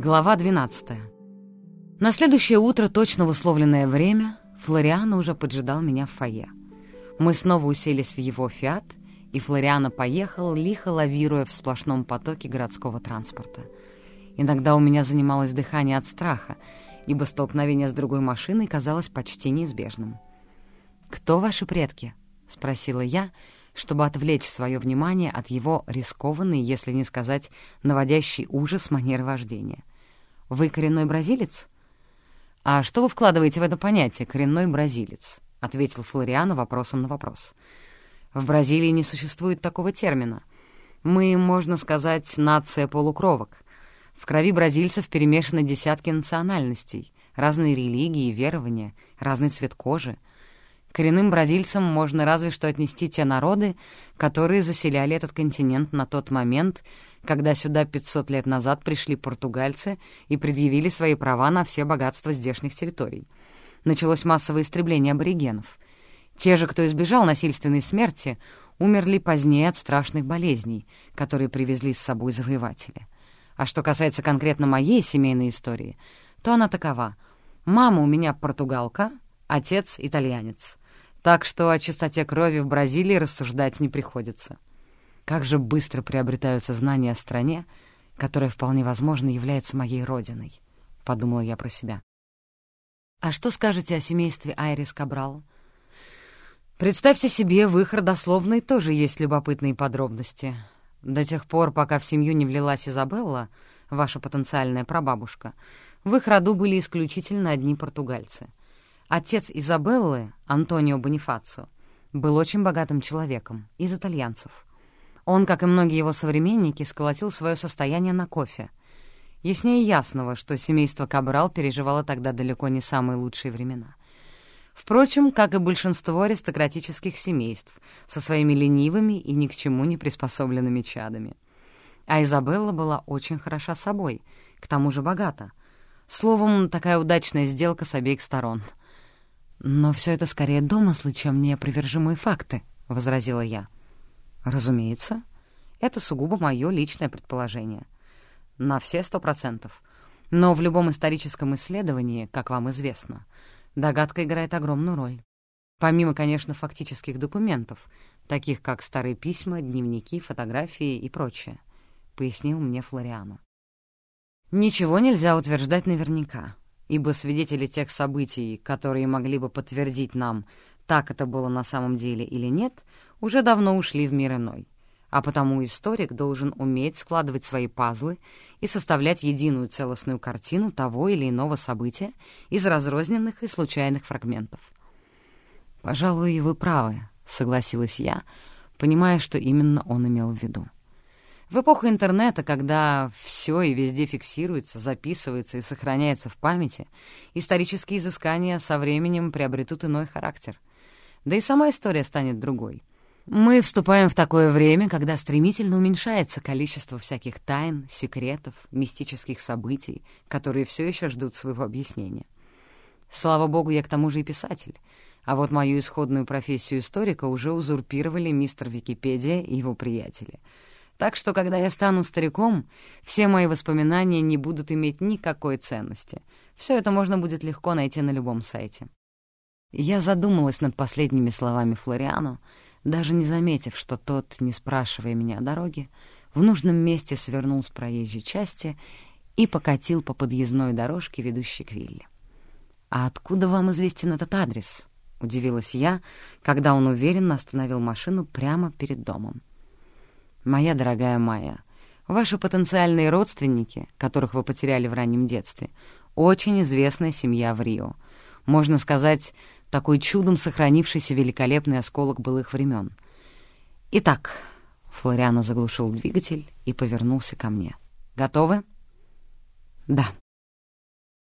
Глава 12. На следующее утро, точно в условленное время, Флориана уже поджидал меня в фойе. Мы снова уселись в его «Фиат», и Флориана поехал, лихо лавируя в сплошном потоке городского транспорта. Иногда у меня занималось дыхание от страха, ибо столкновение с другой машиной казалось почти неизбежным. «Кто ваши предки?» — спросила я, чтобы отвлечь свое внимание от его рискованной, если не сказать, наводящий ужас манеры вождения. «Вы коренной бразилец?» «А что вы вкладываете в это понятие «коренной бразилец»?» — ответил Флориано вопросом на вопрос. «В Бразилии не существует такого термина. Мы, можно сказать, нация полукровок. В крови бразильцев перемешаны десятки национальностей, разные религии, верования, разный цвет кожи — Коренным бразильцам можно разве что отнести те народы, которые заселяли этот континент на тот момент, когда сюда 500 лет назад пришли португальцы и предъявили свои права на все богатства здешних территорий. Началось массовое истребление аборигенов. Те же, кто избежал насильственной смерти, умерли позднее от страшных болезней, которые привезли с собой завоеватели. А что касается конкретно моей семейной истории, то она такова. Мама у меня португалка, отец — итальянец. Так что о чистоте крови в Бразилии рассуждать не приходится. Как же быстро приобретаются знания о стране, которая вполне возможно является моей родиной, — подумала я про себя. А что скажете о семействе Айрис Кабрал? Представьте себе, в их родословной тоже есть любопытные подробности. До тех пор, пока в семью не влилась Изабелла, ваша потенциальная прабабушка, в их роду были исключительно одни португальцы — Отец Изабеллы, Антонио Бонифацио, был очень богатым человеком, из итальянцев. Он, как и многие его современники, сколотил свое состояние на кофе. Яснее ясного, что семейство Кабрал переживало тогда далеко не самые лучшие времена. Впрочем, как и большинство аристократических семейств, со своими ленивыми и ни к чему не приспособленными чадами. А Изабелла была очень хороша собой, к тому же богата. Словом, такая удачная сделка с обеих сторон — «Но все это скорее домыслы, чем неопровержимые факты», — возразила я. «Разумеется. Это сугубо мое личное предположение. На все сто процентов. Но в любом историческом исследовании, как вам известно, догадка играет огромную роль. Помимо, конечно, фактических документов, таких как старые письма, дневники, фотографии и прочее», — пояснил мне Флориану. «Ничего нельзя утверждать наверняка ибо свидетели тех событий, которые могли бы подтвердить нам, так это было на самом деле или нет, уже давно ушли в мир иной. А потому историк должен уметь складывать свои пазлы и составлять единую целостную картину того или иного события из разрозненных и случайных фрагментов. «Пожалуй, вы правы», — согласилась я, понимая, что именно он имел в виду. В эпоху интернета, когда все и везде фиксируется, записывается и сохраняется в памяти, исторические изыскания со временем приобретут иной характер. Да и сама история станет другой. Мы вступаем в такое время, когда стремительно уменьшается количество всяких тайн, секретов, мистических событий, которые все еще ждут своего объяснения. Слава богу, я к тому же и писатель. А вот мою исходную профессию историка уже узурпировали мистер Википедия и его приятели — так что, когда я стану стариком, все мои воспоминания не будут иметь никакой ценности. Все это можно будет легко найти на любом сайте. Я задумалась над последними словами Флориану, даже не заметив, что тот, не спрашивая меня о дороге, в нужном месте свернул с проезжей части и покатил по подъездной дорожке, ведущей к вилле. «А откуда вам известен этот адрес?» — удивилась я, когда он уверенно остановил машину прямо перед домом. «Моя дорогая Майя, ваши потенциальные родственники, которых вы потеряли в раннем детстве, очень известная семья в Рио. Можно сказать, такой чудом сохранившийся великолепный осколок былых времен. Итак, Флориано заглушил двигатель и повернулся ко мне. «Готовы?» «Да».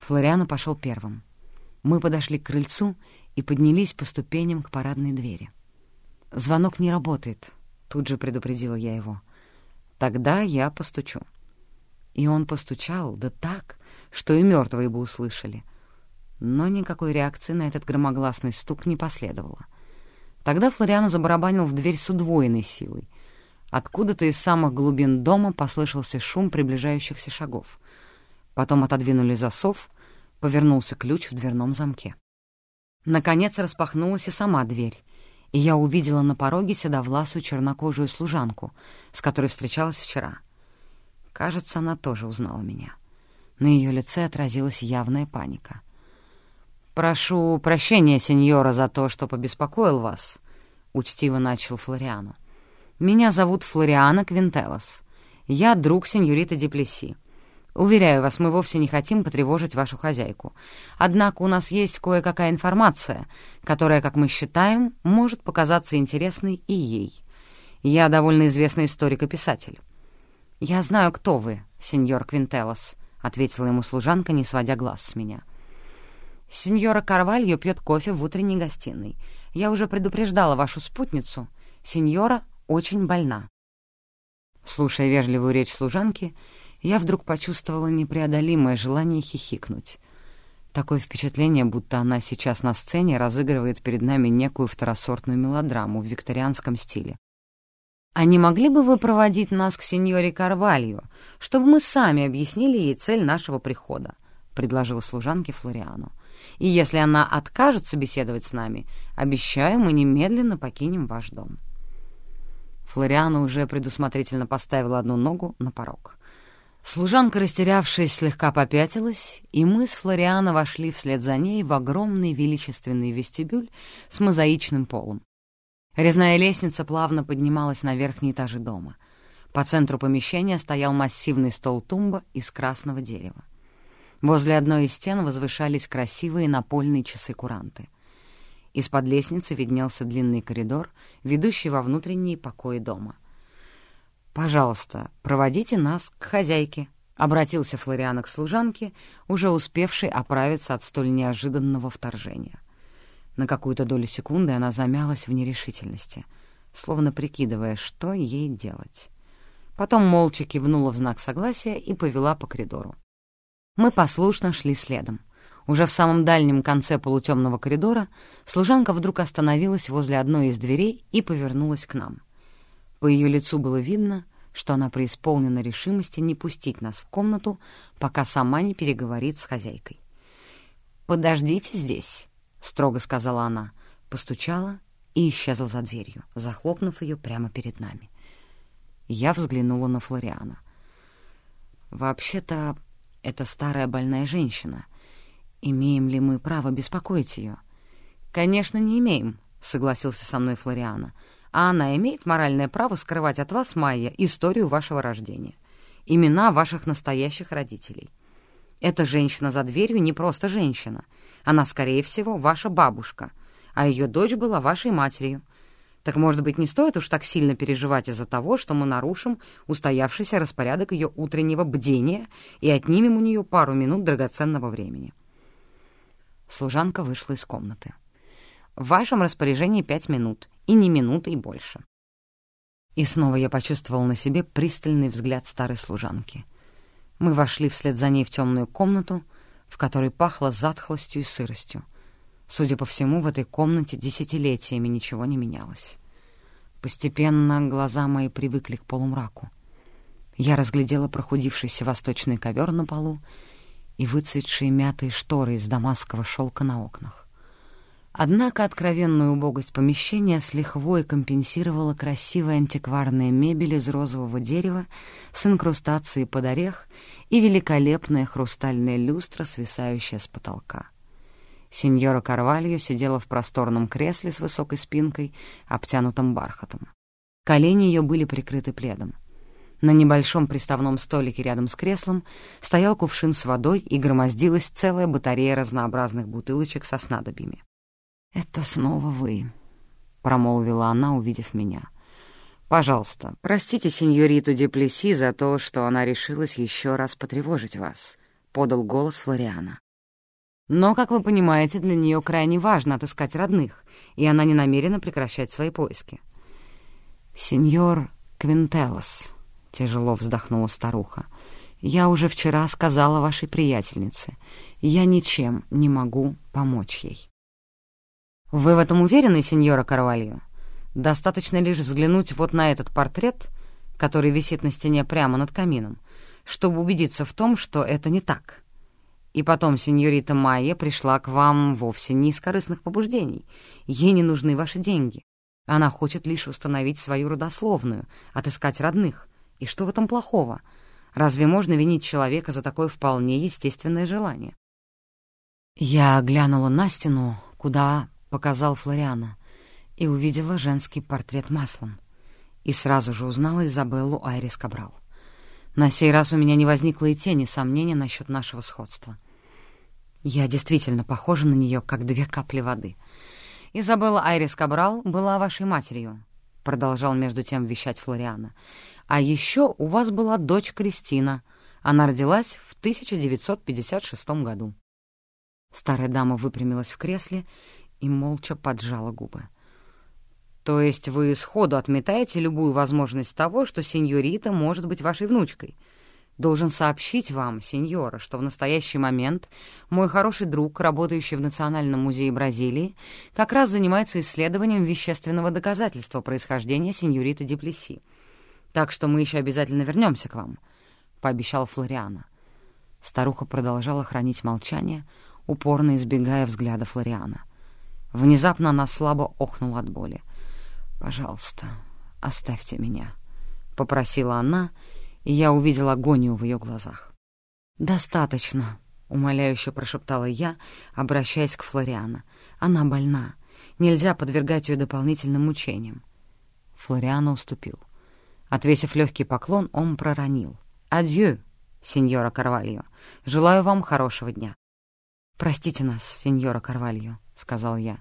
Флориано пошел первым. Мы подошли к крыльцу и поднялись по ступеням к парадной двери. «Звонок не работает», Тут же предупредила я его. «Тогда я постучу». И он постучал, да так, что и мертвые бы услышали. Но никакой реакции на этот громогласный стук не последовало. Тогда Флориано забарабанил в дверь с удвоенной силой. Откуда-то из самых глубин дома послышался шум приближающихся шагов. Потом отодвинули засов, повернулся ключ в дверном замке. Наконец распахнулась и сама дверь, и я увидела на пороге седовласую чернокожую служанку, с которой встречалась вчера. Кажется, она тоже узнала меня. На ее лице отразилась явная паника. «Прошу прощения, сеньора, за то, что побеспокоил вас», — учтиво начал Флориану. «Меня зовут Флориана Квинтелос. Я друг сеньориты Диплеси. Уверяю вас, мы вовсе не хотим потревожить вашу хозяйку. Однако у нас есть кое-какая информация, которая, как мы считаем, может показаться интересной и ей. Я довольно известный историк и писатель. «Я знаю, кто вы, сеньор Квинтелос», — ответила ему служанка, не сводя глаз с меня. «Сеньора Карвальо пьет кофе в утренней гостиной. Я уже предупреждала вашу спутницу. Сеньора очень больна». Слушая вежливую речь служанки, я вдруг почувствовала непреодолимое желание хихикнуть. Такое впечатление, будто она сейчас на сцене разыгрывает перед нами некую второсортную мелодраму в викторианском стиле. «А не могли бы вы проводить нас к сеньоре Карвалью, чтобы мы сами объяснили ей цель нашего прихода?» — предложила служанке Флориану. «И если она откажется беседовать с нами, обещаю, мы немедленно покинем ваш дом». Флориана уже предусмотрительно поставила одну ногу на порог. Служанка, растерявшись, слегка попятилась, и мы с Флориана вошли вслед за ней в огромный величественный вестибюль с мозаичным полом. Резная лестница плавно поднималась на верхние этажи дома. По центру помещения стоял массивный стол-тумба из красного дерева. Возле одной из стен возвышались красивые напольные часы-куранты. Из-под лестницы виднелся длинный коридор, ведущий во внутренние покои дома — «Пожалуйста, проводите нас к хозяйке», — обратился Флориана к служанке, уже успевшей оправиться от столь неожиданного вторжения. На какую-то долю секунды она замялась в нерешительности, словно прикидывая, что ей делать. Потом молча кивнула в знак согласия и повела по коридору. Мы послушно шли следом. Уже в самом дальнем конце полутемного коридора служанка вдруг остановилась возле одной из дверей и повернулась к нам — по ее лицу было видно, что она преисполнена решимости не пустить нас в комнату, пока сама не переговорит с хозяйкой. «Подождите здесь», — строго сказала она, постучала и исчезла за дверью, захлопнув ее прямо перед нами. Я взглянула на Флориана. «Вообще-то это старая больная женщина. Имеем ли мы право беспокоить ее?» «Конечно, не имеем», — согласился со мной Флориана а она имеет моральное право скрывать от вас, Майя, историю вашего рождения, имена ваших настоящих родителей. Эта женщина за дверью не просто женщина. Она, скорее всего, ваша бабушка, а ее дочь была вашей матерью. Так, может быть, не стоит уж так сильно переживать из-за того, что мы нарушим устоявшийся распорядок ее утреннего бдения и отнимем у нее пару минут драгоценного времени. Служанка вышла из комнаты. В вашем распоряжении пять минут, и не минуты и больше. И снова я почувствовал на себе пристальный взгляд старой служанки. Мы вошли вслед за ней в темную комнату, в которой пахло затхлостью и сыростью. Судя по всему, в этой комнате десятилетиями ничего не менялось. Постепенно глаза мои привыкли к полумраку. Я разглядела прохудившийся восточный ковер на полу и выцветшие мятые шторы из дамасского шелка на окнах. Однако откровенную убогость помещения с лихвой компенсировала красивая антикварная мебель из розового дерева с инкрустацией под орех и великолепная хрустальная люстра, свисающая с потолка. Сеньора Карвальо сидела в просторном кресле с высокой спинкой, обтянутым бархатом. Колени ее были прикрыты пледом. На небольшом приставном столике рядом с креслом стоял кувшин с водой и громоздилась целая батарея разнообразных бутылочек со снадобьями. «Это снова вы», — промолвила она, увидев меня. «Пожалуйста, простите сеньориту Деплеси за то, что она решилась еще раз потревожить вас», — подал голос Флориана. «Но, как вы понимаете, для нее крайне важно отыскать родных, и она не намерена прекращать свои поиски». «Сеньор Квинтелос», — тяжело вздохнула старуха, — «я уже вчера сказала вашей приятельнице, я ничем не могу помочь ей». «Вы в этом уверены, сеньора Карвальо? Достаточно лишь взглянуть вот на этот портрет, который висит на стене прямо над камином, чтобы убедиться в том, что это не так. И потом сеньорита Майя пришла к вам вовсе не из корыстных побуждений. Ей не нужны ваши деньги. Она хочет лишь установить свою родословную, отыскать родных. И что в этом плохого? Разве можно винить человека за такое вполне естественное желание? Я глянула на стену, куда показал Флориана, и увидела женский портрет маслом. И сразу же узнала Изабеллу Айрис Кабрал. На сей раз у меня не возникло и тени сомнения насчет нашего сходства. Я действительно похожа на нее, как две капли воды. «Изабелла Айрис Кабрал была вашей матерью», — продолжал между тем вещать Флориана. «А еще у вас была дочь Кристина. Она родилась в 1956 году». Старая дама выпрямилась в кресле и молча поджала губы. «То есть вы сходу отметаете любую возможность того, что сеньорита может быть вашей внучкой? Должен сообщить вам, сеньора, что в настоящий момент мой хороший друг, работающий в Национальном музее Бразилии, как раз занимается исследованием вещественного доказательства происхождения сеньориты Диплеси. Так что мы еще обязательно вернемся к вам», — пообещал Флориана. Старуха продолжала хранить молчание, упорно избегая взгляда Флориана. Внезапно она слабо охнула от боли. «Пожалуйста, оставьте меня», — попросила она, и я увидел агонию в ее глазах. «Достаточно», — умоляюще прошептала я, обращаясь к Флориана. «Она больна. Нельзя подвергать ее дополнительным мучениям». Флориана уступил. Отвесив легкий поклон, он проронил. «Адью, сеньора Карвальо. Желаю вам хорошего дня». «Простите нас, сеньора Карвальо», — сказал я.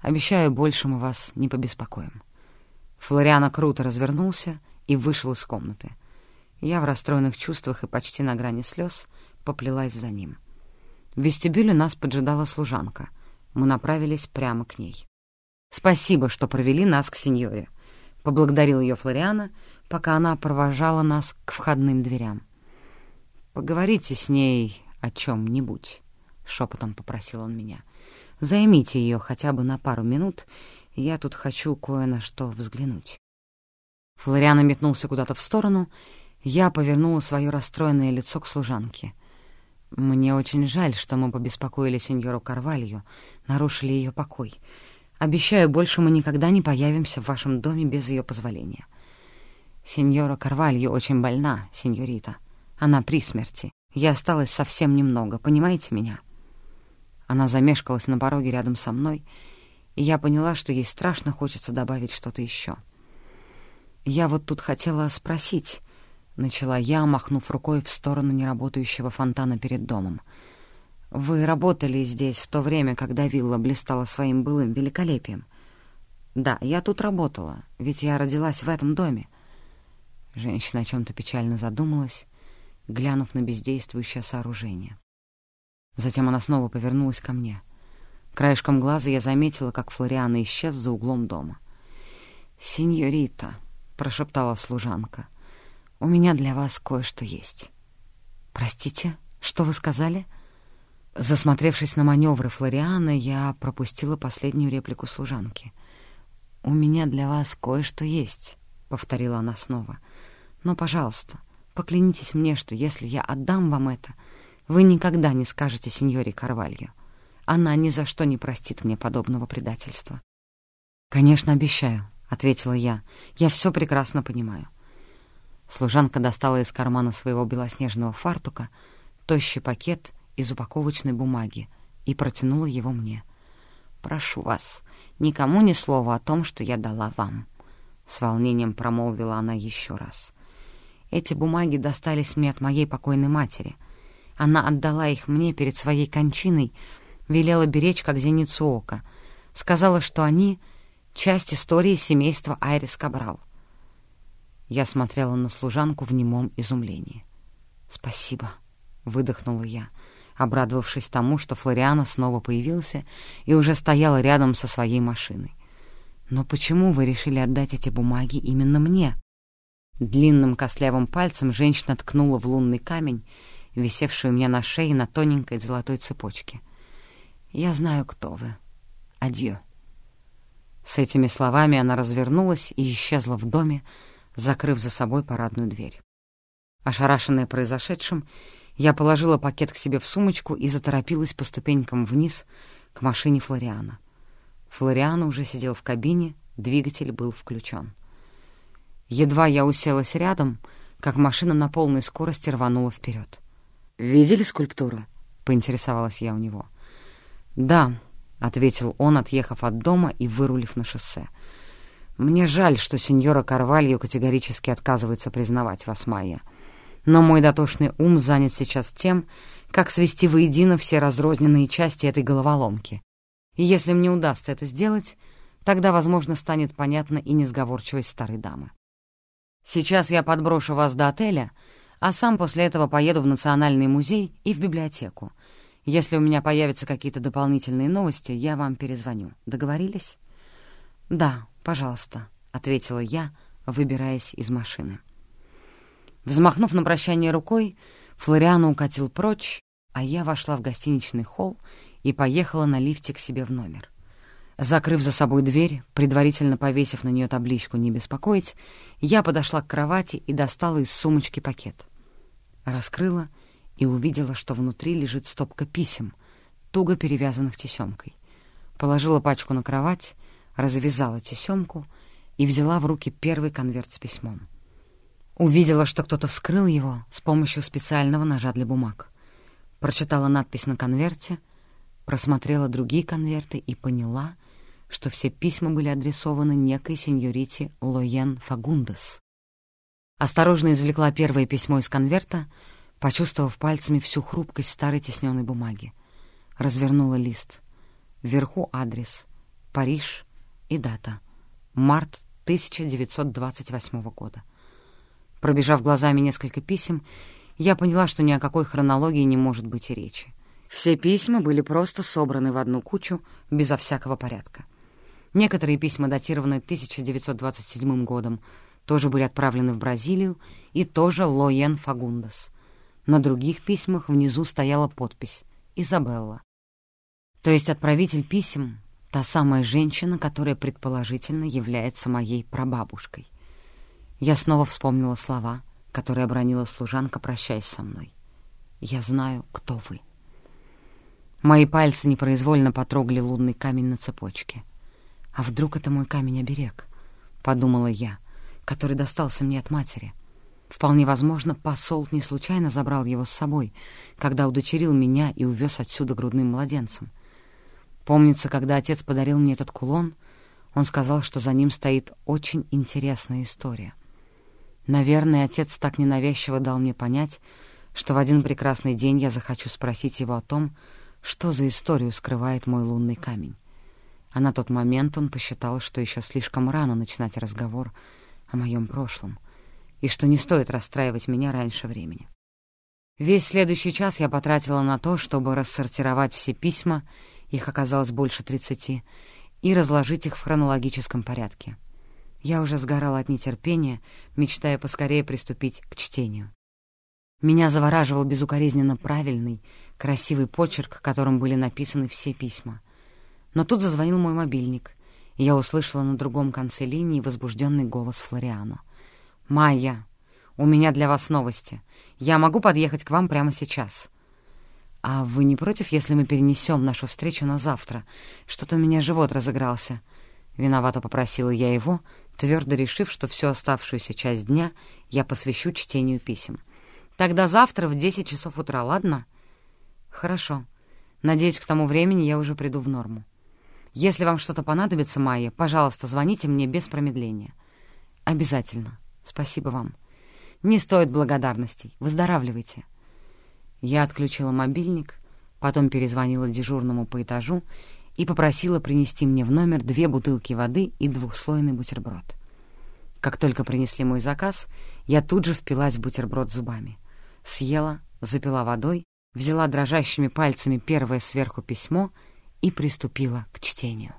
«Обещаю, больше мы вас не побеспокоим». Флориано круто развернулся и вышел из комнаты. Я в расстроенных чувствах и почти на грани слез поплелась за ним. В вестибюле нас поджидала служанка. Мы направились прямо к ней. «Спасибо, что провели нас к сеньоре», — поблагодарил ее Флориана, пока она провожала нас к входным дверям. «Поговорите с ней о чем-нибудь». — шепотом попросил он меня. «Займите ее хотя бы на пару минут, я тут хочу кое на что взглянуть». Флориана метнулся куда-то в сторону, я повернула свое расстроенное лицо к служанке. «Мне очень жаль, что мы побеспокоили сеньору Карвалью, нарушили ее покой. Обещаю, больше мы никогда не появимся в вашем доме без ее позволения». «Сеньора Карвалью очень больна, сеньорита. Она при смерти. Я осталась совсем немного, понимаете меня?» Она замешкалась на пороге рядом со мной, и я поняла, что ей страшно хочется добавить что-то еще. «Я вот тут хотела спросить», — начала я, махнув рукой в сторону неработающего фонтана перед домом. «Вы работали здесь в то время, когда вилла блистала своим былым великолепием?» «Да, я тут работала, ведь я родилась в этом доме». Женщина о чем-то печально задумалась, глянув на бездействующее сооружение. Затем она снова повернулась ко мне. Краешком глаза я заметила, как Флориана исчез за углом дома. «Синьорита», — прошептала служанка, — «у меня для вас кое-что есть». «Простите, что вы сказали?» Засмотревшись на маневры Флориана, я пропустила последнюю реплику служанки. «У меня для вас кое-что есть», — повторила она снова. «Но, пожалуйста, поклянитесь мне, что если я отдам вам это, вы никогда не скажете сеньоре Карвалью. Она ни за что не простит мне подобного предательства. «Конечно, обещаю», — ответила я. «Я все прекрасно понимаю». Служанка достала из кармана своего белоснежного фартука тощий пакет из упаковочной бумаги и протянула его мне. «Прошу вас, никому ни слова о том, что я дала вам», — с волнением промолвила она еще раз. «Эти бумаги достались мне от моей покойной матери — она отдала их мне перед своей кончиной, велела беречь как зеницу ока. Сказала, что они — часть истории семейства Айрис Кабрал. Я смотрела на служанку в немом изумлении. «Спасибо», — выдохнула я, обрадовавшись тому, что Флориана снова появился и уже стояла рядом со своей машиной. «Но почему вы решили отдать эти бумаги именно мне?» Длинным костлявым пальцем женщина ткнула в лунный камень, висевшую у меня на шее на тоненькой золотой цепочке. «Я знаю, кто вы. Адью». С этими словами она развернулась и исчезла в доме, закрыв за собой парадную дверь. Ошарашенная произошедшим, я положила пакет к себе в сумочку и заторопилась по ступенькам вниз к машине Флориана. Флориана уже сидел в кабине, двигатель был включен. Едва я уселась рядом, как машина на полной скорости рванула вперед. «Видели скульптуру?» — поинтересовалась я у него. «Да», — ответил он, отъехав от дома и вырулив на шоссе. «Мне жаль, что сеньора Карвальо категорически отказывается признавать вас, Майя. Но мой дотошный ум занят сейчас тем, как свести воедино все разрозненные части этой головоломки. И если мне удастся это сделать, тогда, возможно, станет понятна и несговорчивость старой дамы. Сейчас я подброшу вас до отеля, а сам после этого поеду в Национальный музей и в библиотеку. Если у меня появятся какие-то дополнительные новости, я вам перезвоню. Договорились?» «Да, пожалуйста», — ответила я, выбираясь из машины. Взмахнув на прощание рукой, Флориано укатил прочь, а я вошла в гостиничный холл и поехала на лифте к себе в номер. Закрыв за собой дверь, предварительно повесив на нее табличку «Не беспокоить», я подошла к кровати и достала из сумочки пакет. Раскрыла и увидела, что внутри лежит стопка писем, туго перевязанных тесемкой. Положила пачку на кровать, развязала тесемку и взяла в руки первый конверт с письмом. Увидела, что кто-то вскрыл его с помощью специального ножа для бумаг. Прочитала надпись на конверте, просмотрела другие конверты и поняла — что все письма были адресованы некой сеньорите Лоен Фагундес. Осторожно извлекла первое письмо из конверта, почувствовав пальцами всю хрупкость старой тесненной бумаги. Развернула лист. Вверху адрес. Париж и дата. Март 1928 года. Пробежав глазами несколько писем, я поняла, что ни о какой хронологии не может быть и речи. Все письма были просто собраны в одну кучу, безо всякого порядка. Некоторые письма, датированные 1927 годом, тоже были отправлены в Бразилию и тоже Лоен Фагундас. На других письмах внизу стояла подпись «Изабелла». То есть отправитель писем — та самая женщина, которая предположительно является моей прабабушкой. Я снова вспомнила слова, которые обронила служанка, прощаясь со мной. «Я знаю, кто вы». Мои пальцы непроизвольно потрогали лунный камень на цепочке. «А вдруг это мой камень-оберег?» — подумала я, который достался мне от матери. Вполне возможно, посол не случайно забрал его с собой, когда удочерил меня и увез отсюда грудным младенцем. Помнится, когда отец подарил мне этот кулон, он сказал, что за ним стоит очень интересная история. Наверное, отец так ненавязчиво дал мне понять, что в один прекрасный день я захочу спросить его о том, что за историю скрывает мой лунный камень а на тот момент он посчитал, что еще слишком рано начинать разговор о моем прошлом и что не стоит расстраивать меня раньше времени. Весь следующий час я потратила на то, чтобы рассортировать все письма, их оказалось больше тридцати, и разложить их в хронологическом порядке. Я уже сгорала от нетерпения, мечтая поскорее приступить к чтению. Меня завораживал безукоризненно правильный, красивый почерк, которым были написаны все письма — но тут зазвонил мой мобильник, я услышала на другом конце линии возбужденный голос Флориано. «Майя, у меня для вас новости. Я могу подъехать к вам прямо сейчас». «А вы не против, если мы перенесем нашу встречу на завтра? Что-то у меня живот разыгрался». Виновато попросила я его, твердо решив, что всю оставшуюся часть дня я посвящу чтению писем. «Тогда завтра в десять часов утра, ладно?» «Хорошо. Надеюсь, к тому времени я уже приду в норму». Если вам что-то понадобится, Майя, пожалуйста, звоните мне без промедления. Обязательно. Спасибо вам. Не стоит благодарностей. Выздоравливайте. Я отключила мобильник, потом перезвонила дежурному по этажу и попросила принести мне в номер две бутылки воды и двухслойный бутерброд. Как только принесли мой заказ, я тут же впилась в бутерброд зубами. Съела, запила водой, взяла дрожащими пальцами первое сверху письмо — и приступила к чтению.